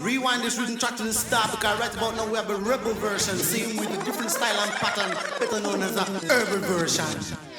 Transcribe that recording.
Rewind this rhythm track to the start because right about now we have a rebel version, same with a different style and pattern, better known as a urban version.